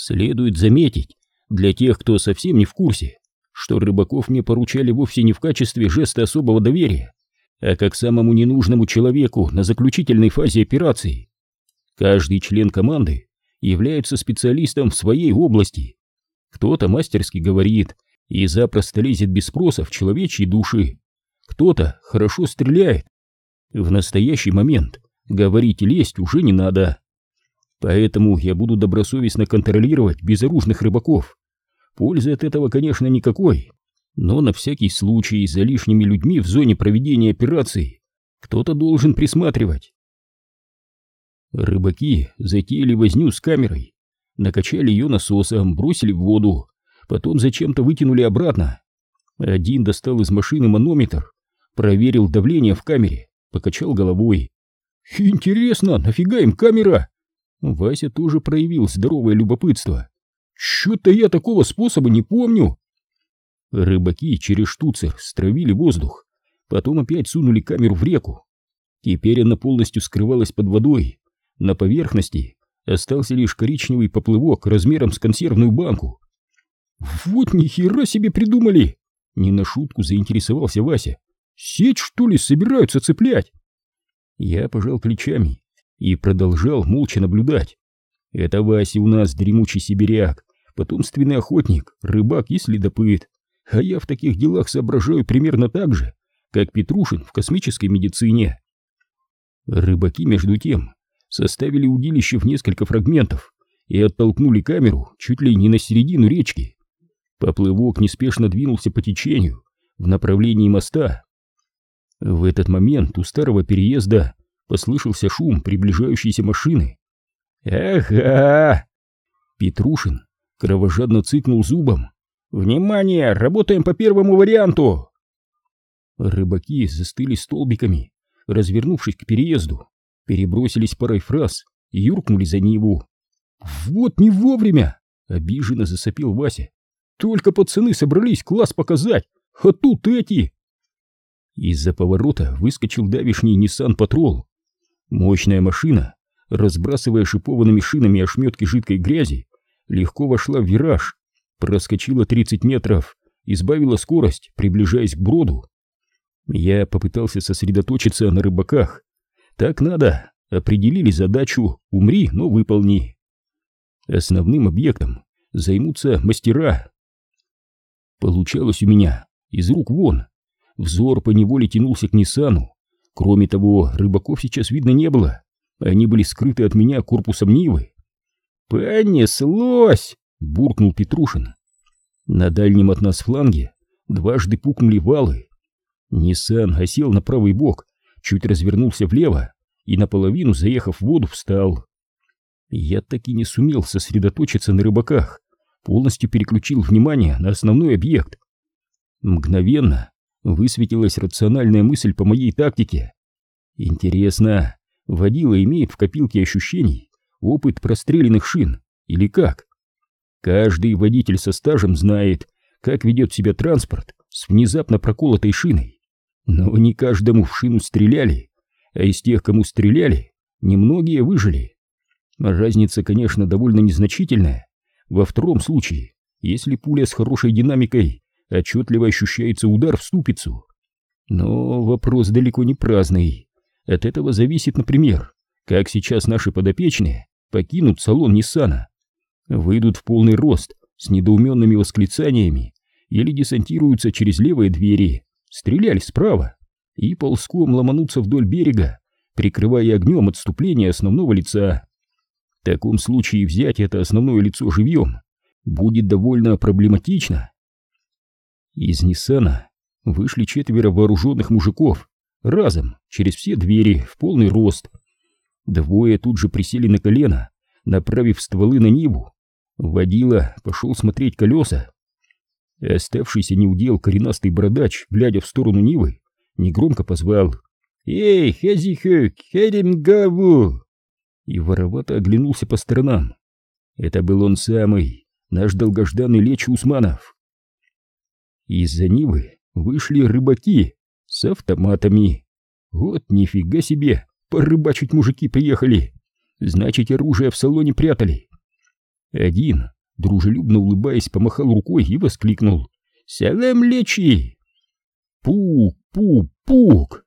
Следует заметить, для тех, кто совсем не в курсе, что рыбаков мне поручали вовсе не в качестве жеста особого доверия, а как самому ненужному человеку на заключительной фазе операции. Каждый член команды является специалистом в своей области. Кто-то мастерски говорит и запросто лезет без спроса в человечьи души. Кто-то хорошо стреляет. В настоящий момент говорить и лезть уже не надо. Поэтому я буду добросовестно контролировать безоружных рыбаков. Пользы от этого, конечно, никакой, но на всякий случай за лишними людьми в зоне проведения операции кто-то должен присматривать. Рыбаки затеяли возню с камерой, накачали ее насосом, бросили в воду, потом зачем-то вытянули обратно. Один достал из машины манометр, проверил давление в камере, покачал головой. «Интересно, нафига им камера?» Вася тоже проявил здоровое любопытство. «Чё-то я такого способа не помню!» Рыбаки через штуцер стравили воздух, потом опять сунули камеру в реку. Теперь она полностью скрывалась под водой. На поверхности остался лишь коричневый поплывок размером с консервную банку. «Вот ни хера себе придумали!» Не на шутку заинтересовался Вася. «Сеть, что ли, собираются цеплять?» Я пожал плечами и продолжал молча наблюдать. Это Вася у нас дремучий сибиряк, потомственный охотник, рыбак и следопыт. А я в таких делах соображаю примерно так же, как Петрушин в космической медицине. Рыбаки, между тем, составили удилище в несколько фрагментов и оттолкнули камеру чуть ли не на середину речки. Поплывок неспешно двинулся по течению в направлении моста. В этот момент у старого переезда послышался шум приближающейся машины. «Ага!» Петрушин кровожадно цыкнул зубом. «Внимание! Работаем по первому варианту!» Рыбаки застыли столбиками, развернувшись к переезду, перебросились парой фраз и юркнули за Ниву. «Вот не вовремя!» — обиженно засопил Вася. «Только пацаны собрались класс показать, а тут эти!» Из-за поворота выскочил давишний Nissan Patrol. Мощная машина, разбрасывая шипованными шинами ошметки жидкой грязи, легко вошла в вираж, проскочила 30 метров, избавила скорость, приближаясь к броду. Я попытался сосредоточиться на рыбаках. Так надо, определили задачу «умри, но выполни». Основным объектом займутся мастера. Получалось у меня из рук вон. Взор поневоле тянулся к Ниссану, Кроме того, рыбаков сейчас видно не было. Они были скрыты от меня корпусом Нивы. «Понеслось!» — буркнул Петрушин. На дальнем от нас фланге дважды пукнули валы. Ниссан осел на правый бок, чуть развернулся влево и наполовину, заехав в воду, встал. Я так и не сумел сосредоточиться на рыбаках, полностью переключил внимание на основной объект. Мгновенно высветилась рациональная мысль по моей тактике. Интересно, водила имеет в копилке ощущений опыт простреленных шин или как? Каждый водитель со стажем знает, как ведет себя транспорт с внезапно проколотой шиной. Но не каждому в шину стреляли, а из тех, кому стреляли, немногие выжили. Разница, конечно, довольно незначительная. Во втором случае, если пуля с хорошей динамикой отчетливо ощущается удар в ступицу. Но вопрос далеко не праздный. От этого зависит, например, как сейчас наши подопечные покинут салон Ниссана, выйдут в полный рост с недоуменными восклицаниями или десантируются через левые двери, стреляли справа и ползком ломанутся вдоль берега, прикрывая огнем отступление основного лица. В таком случае взять это основное лицо живьем будет довольно проблематично. Из Ниссана вышли четверо вооруженных мужиков, разом, через все двери, в полный рост. Двое тут же присели на колено, направив стволы на Ниву. Водила пошел смотреть колеса. Оставшийся неудел коренастый бородач, глядя в сторону Нивы, негромко позвал «Эй, Хазихек, Херингаву!» И воровато оглянулся по сторонам. Это был он самый, наш долгожданный Лечь Усманов. Из-за Нивы вышли рыбаки с автоматами. Вот нифига себе, порыбачить мужики приехали. Значит, оружие в салоне прятали. Один, дружелюбно улыбаясь, помахал рукой и воскликнул «Салам лечи!» Пук, пук, пук!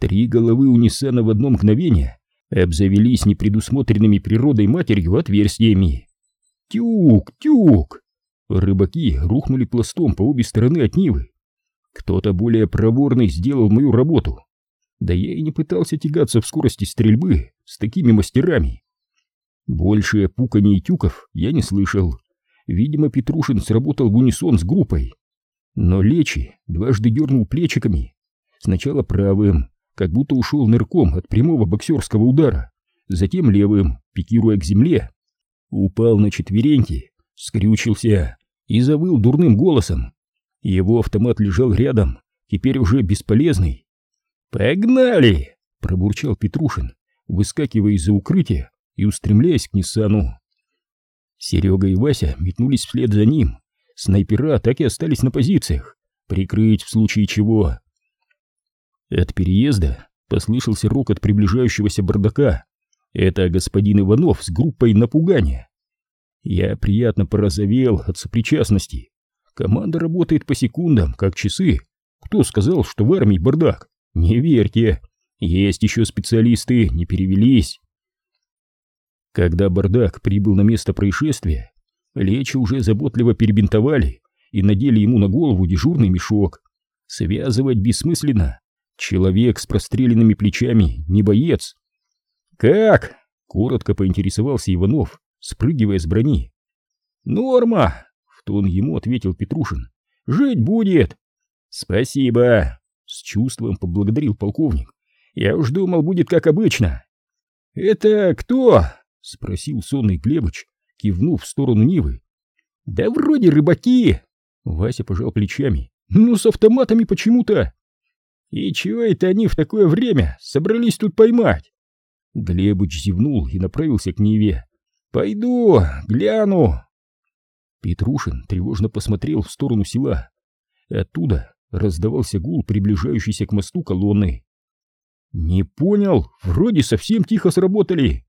Три головы у Ниссана в одно мгновение обзавелись непредусмотренными природой матерью отверстиями. Тюк, тюк! Рыбаки рухнули пластом по обе стороны от Нивы. Кто-то более проворный сделал мою работу. Да я и не пытался тягаться в скорости стрельбы с такими мастерами. Больше пуканий и тюков я не слышал. Видимо, Петрушин сработал в унисон с группой. Но Лечи дважды дернул плечиками. Сначала правым, как будто ушел нырком от прямого боксерского удара, затем левым, пикируя к земле. Упал на четвереньки, скрючился и завыл дурным голосом. Его автомат лежал рядом, теперь уже бесполезный. «Погнали!» — пробурчал Петрушин, выскакивая из-за укрытия и устремляясь к Ниссану. Серега и Вася метнулись вслед за ним. Снайпера так и остались на позициях, прикрыть в случае чего. От переезда послышался рокот приближающегося бардака. Это господин Иванов с группой напугания. Я приятно порозовел от сопричастности. Команда работает по секундам, как часы. Кто сказал, что в армии бардак? Не верьте. Есть еще специалисты, не перевелись. Когда бардак прибыл на место происшествия, Лечи уже заботливо перебинтовали и надели ему на голову дежурный мешок. Связывать бессмысленно. Человек с простреленными плечами не боец. «Как?» — коротко поинтересовался Иванов, спрыгивая с брони. «Норма!» — в тон ему ответил Петрушин. «Жить будет!» «Спасибо!» — с чувством поблагодарил полковник. «Я уж думал, будет как обычно!» «Это кто?» — спросил сонный Глебыч, кивнув в сторону Нивы. «Да вроде рыбаки!» Вася пожал плечами. «Ну, с автоматами почему-то!» «И чего это они в такое время собрались тут поймать?» Глебыч зевнул и направился к Ниве. «Пойду, гляну!» Петрушин тревожно посмотрел в сторону села. Оттуда раздавался гул, приближающийся к мосту колонны. «Не понял, вроде совсем тихо сработали!»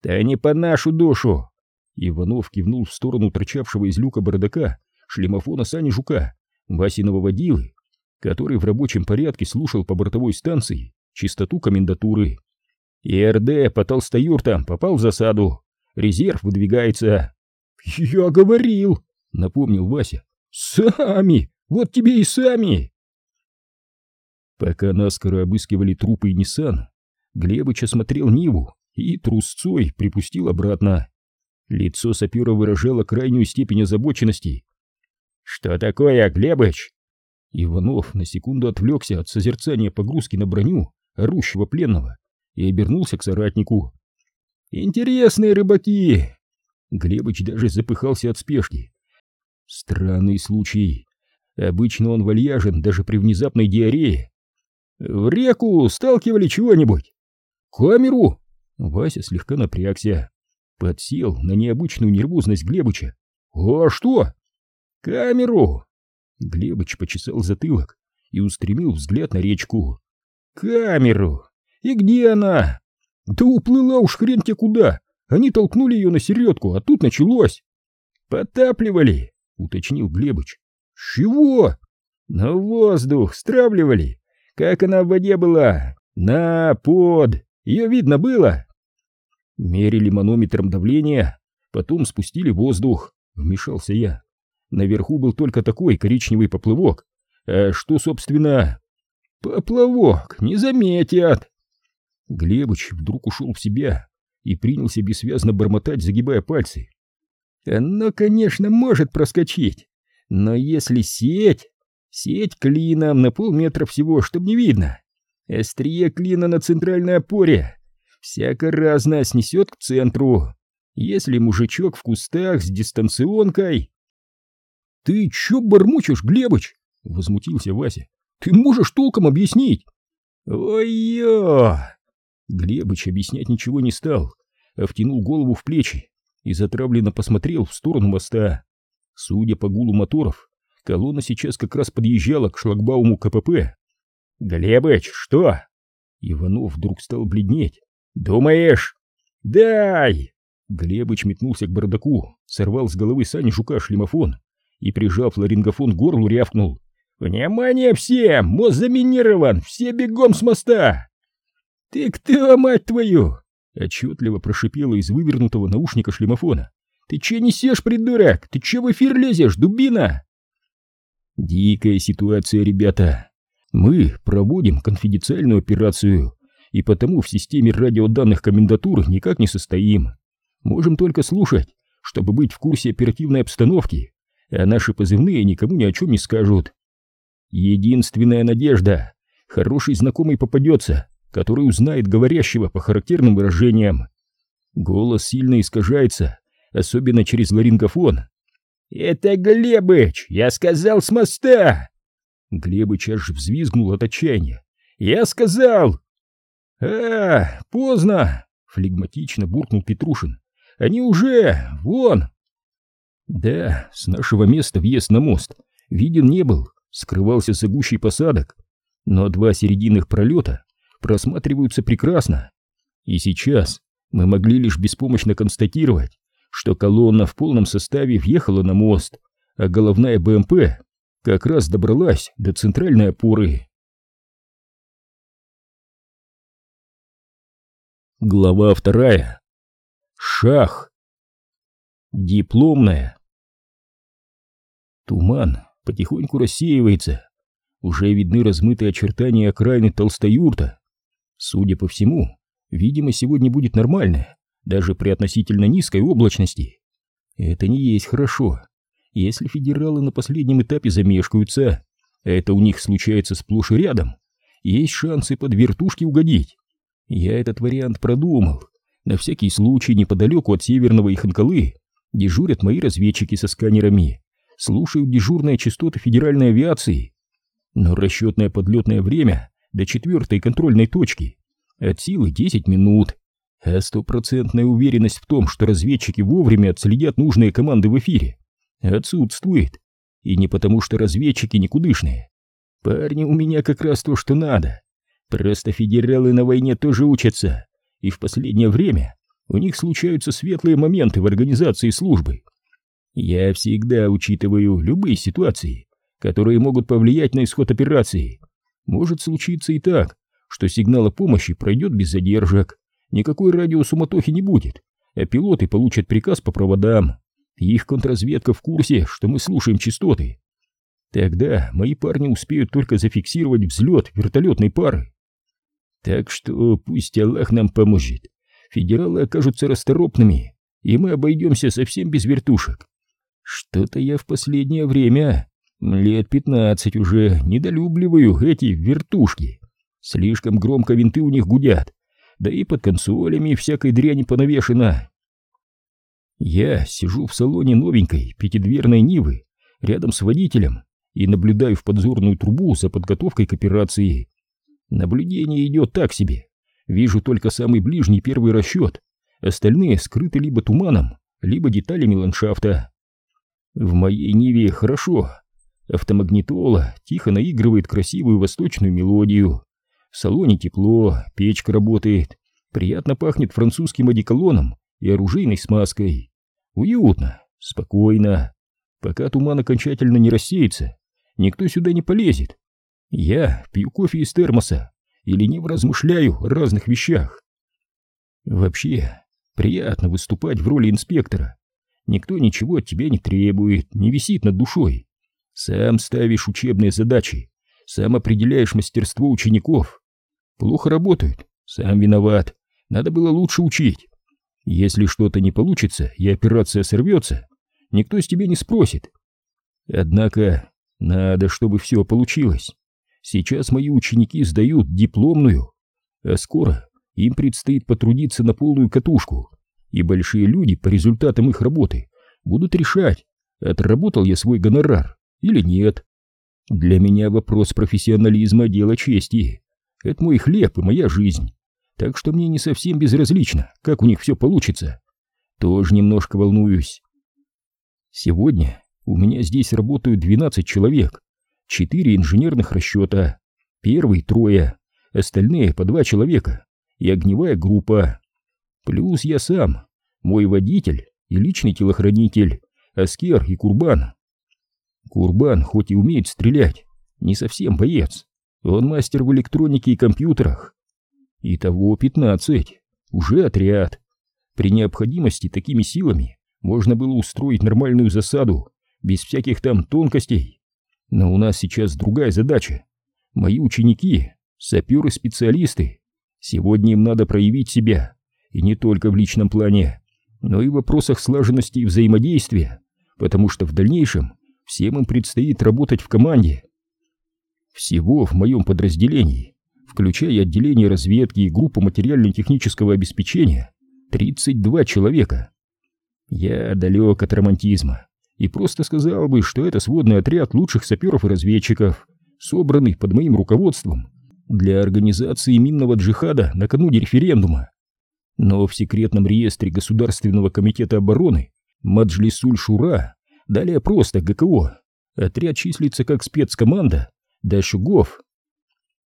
«Да не по нашу душу!» Иванов кивнул в сторону торчавшего из люка бардака шлемофона Сани Жука, Васиного водилы, который в рабочем порядке слушал по бортовой станции чистоту комендатуры. ИРД по толстоюртам попал в засаду. Резерв выдвигается. «Я говорил», — напомнил Вася. «Сами! Вот тебе и сами!» Пока наскоро обыскивали трупы и Ниссан, Глебыч осмотрел Ниву и трусцой припустил обратно. Лицо сапера выражало крайнюю степень озабоченности. «Что такое, Глебыч?» Иванов на секунду отвлекся от созерцания погрузки на броню орущего пленного и обернулся к соратнику. «Интересные рыбаки!» Глебыч даже запыхался от спешки. Странный случай. Обычно он вальяжен даже при внезапной диарее. «В реку сталкивали чего-нибудь?» «Камеру!» Вася слегка напрягся подсел на необычную нервозность Глебыча. «А что?» «Камеру!» Глебыч почесал затылок и устремил взгляд на речку. «Камеру! И где она?» «Да уплыла уж хрен те куда! Они толкнули ее на середку, а тут началось!» «Потапливали!» — уточнил Глебыч. «Чего?» «На воздух стравливали! Как она в воде была! На, под! Ее видно было!» Мерили манометром давление, потом спустили воздух, вмешался я. Наверху был только такой коричневый поплывок. А что, собственно... Поплавок, не заметят. Глебыч вдруг ушел в себя и принялся бессвязно бормотать, загибая пальцы. Оно, конечно, может проскочить, но если сеть... Сеть клином на полметра всего, чтобы не видно. Острие клина на центральной опоре, всяко разное снесет к центру. Если мужичок в кустах с дистанционкой... — Ты чё бормочешь, Глебыч? — возмутился Вася. — Ты можешь толком объяснить? — Ой-ё! Глебыч объяснять ничего не стал, а втянул голову в плечи и затравленно посмотрел в сторону моста. Судя по гулу моторов, колонна сейчас как раз подъезжала к шлагбауму КПП. «Глебыч, что?» Иванов вдруг стал бледнеть. «Думаешь?» «Дай!» Глебыч метнулся к бардаку, сорвал с головы Сани Жука шлемофон и, прижав ларингофон к горлу, рявкнул. «Внимание всем! Мост заминирован! Все бегом с моста!» «Ты кто, мать твою?» — отчетливо прошипело из вывернутого наушника шлемофона. «Ты че несешь, придурок? Ты че в эфир лезешь, дубина?» Дикая ситуация, ребята. Мы проводим конфиденциальную операцию, и потому в системе радиоданных комендатуры никак не состоим. Можем только слушать, чтобы быть в курсе оперативной обстановки, а наши позывные никому ни о чем не скажут. Единственная надежда — хороший знакомый попадется, который узнает говорящего по характерным выражениям. Голос сильно искажается, особенно через ларингофон. «Это Глебыч! Я сказал с моста!» Глебыч аж взвизгнул от отчаяния. «Я сказал!» «А, поздно!» — флегматично буркнул Петрушин. «Они уже... вон!» Да, с нашего места въезд на мост виден не был, скрывался за гущей посадок, но два серединных пролета просматриваются прекрасно. И сейчас мы могли лишь беспомощно констатировать, что колонна в полном составе въехала на мост, а головная БМП как раз добралась до центральной опоры. Глава вторая. Шах. Дипломная. Туман потихоньку рассеивается. Уже видны размытые очертания окраины Толстоюрта. Судя по всему, видимо, сегодня будет нормальная, даже при относительно низкой облачности. Это не есть хорошо. Если федералы на последнем этапе замешкаются, это у них случается сплошь и рядом, есть шансы под вертушки угодить. Я этот вариант продумал. На всякий случай неподалеку от северного Иханкалы дежурят мои разведчики со сканерами, слушают дежурные частоты федеральной авиации. Но расчетное подлетное время до четвертой контрольной точки от силы 10 минут, а стопроцентная уверенность в том, что разведчики вовремя отследят нужные команды в эфире, отсутствует. И не потому, что разведчики никудышные. Парни у меня как раз то, что надо. Просто федералы на войне тоже учатся, и в последнее время у них случаются светлые моменты в организации службы. Я всегда учитываю любые ситуации, которые могут повлиять на исход операции. Может случиться и так, что сигнал о помощи пройдет без задержек, никакой радиосуматохи не будет, а пилоты получат приказ по проводам. Их контрразведка в курсе, что мы слушаем частоты. Тогда мои парни успеют только зафиксировать взлет вертолетной пары. Так что пусть Аллах нам поможет. Федералы окажутся расторопными, и мы обойдемся совсем без вертушек. Что-то я в последнее время, лет пятнадцать уже, недолюбливаю эти вертушки. Слишком громко винты у них гудят, да и под консолями всякой дряни понавешено. Я сижу в салоне новенькой пятидверной Нивы, рядом с водителем, и наблюдаю в подзорную трубу за подготовкой к операции. Наблюдение идет так себе. Вижу только самый ближний первый расчет. Остальные скрыты либо туманом, либо деталями ландшафта. В моей Ниве хорошо. Автомагнитола тихо наигрывает красивую восточную мелодию. В салоне тепло, печка работает. Приятно пахнет французским одеколоном и оружейной смазкой. Уютно, спокойно. Пока туман окончательно не рассеется, никто сюда не полезет. Я пью кофе из термоса и лениво размышляю о разных вещах. Вообще, приятно выступать в роли инспектора. Никто ничего от тебя не требует, не висит над душой. Сам ставишь учебные задачи, сам определяешь мастерство учеников. Плохо работают, сам виноват, надо было лучше учить. Если что-то не получится и операция сорвется, никто с тебя не спросит. Однако надо, чтобы все получилось. Сейчас мои ученики сдают дипломную, а скоро им предстоит потрудиться на полную катушку, и большие люди по результатам их работы будут решать, отработал я свой гонорар или нет. Для меня вопрос профессионализма – дело чести. Это мой хлеб и моя жизнь. Так что мне не совсем безразлично, как у них все получится. Тоже немножко волнуюсь. Сегодня у меня здесь работают 12 человек, четыре инженерных расчета, первый трое, остальные по два человека и огневая группа. Плюс я сам, мой водитель и личный телохранитель Аскер и Курбан. Курбан хоть и умеет стрелять, не совсем боец. Он мастер в электронике и компьютерах. Итого пятнадцать. Уже отряд. При необходимости такими силами можно было устроить нормальную засаду, без всяких там тонкостей. Но у нас сейчас другая задача. Мои ученики — саперы-специалисты. Сегодня им надо проявить себя, и не только в личном плане, но и в вопросах слаженности и взаимодействия, потому что в дальнейшем всем им предстоит работать в команде. Всего в моем подразделении, включая отделение разведки и группу материально-технического обеспечения, 32 человека. Я далек от романтизма и просто сказал бы, что это сводный отряд лучших саперов и разведчиков, собранный под моим руководством для организации минного джихада накануне референдума. Но в секретном реестре Государственного комитета обороны Маджлисуль-Шура, далее просто ГКО, отряд числится как спецкоманда Дашугов.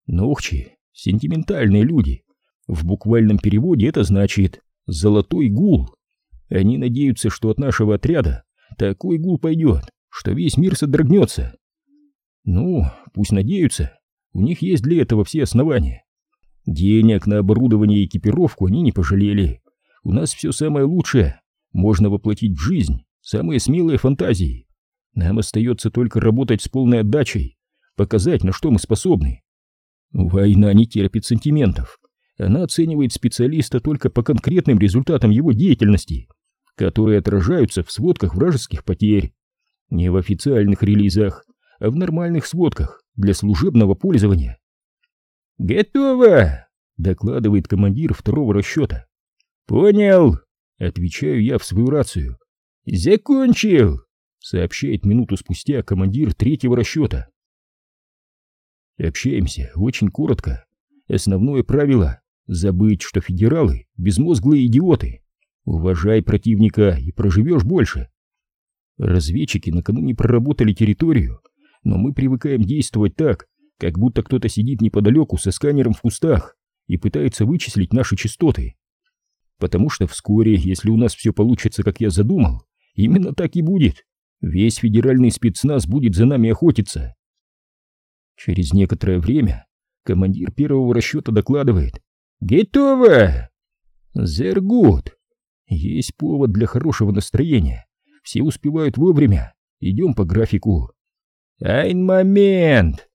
Нохчи — сентиментальные люди. В буквальном переводе это значит «золотой гул». Они надеются, что от нашего отряда такой гул пойдет, что весь мир содрогнется. Ну, пусть надеются, у них есть для этого все основания. Денег на оборудование и экипировку они не пожалели. У нас все самое лучшее, можно воплотить в жизнь самые смелые фантазии. Нам остается только работать с полной отдачей, показать, на что мы способны. Война не терпит сантиментов. Она оценивает специалиста только по конкретным результатам его деятельности, которые отражаются в сводках вражеских потерь. Не в официальных релизах, а в нормальных сводках для служебного пользования. «Готово!» — докладывает командир второго расчета. «Понял!» — отвечаю я в свою рацию. «Закончил!» — сообщает минуту спустя командир третьего расчета. Общаемся очень коротко. Основное правило — забыть, что федералы — безмозглые идиоты. Уважай противника и проживешь больше. Разведчики накануне проработали территорию, но мы привыкаем действовать так, как будто кто-то сидит неподалеку со сканером в кустах и пытается вычислить наши частоты. Потому что вскоре, если у нас все получится, как я задумал, именно так и будет. Весь федеральный спецназ будет за нами охотиться. Через некоторое время командир первого расчета докладывает. «Готово!» «Зергут!» Есть повод для хорошего настроения. Все успевают вовремя. Идем по графику. «Айн момент!»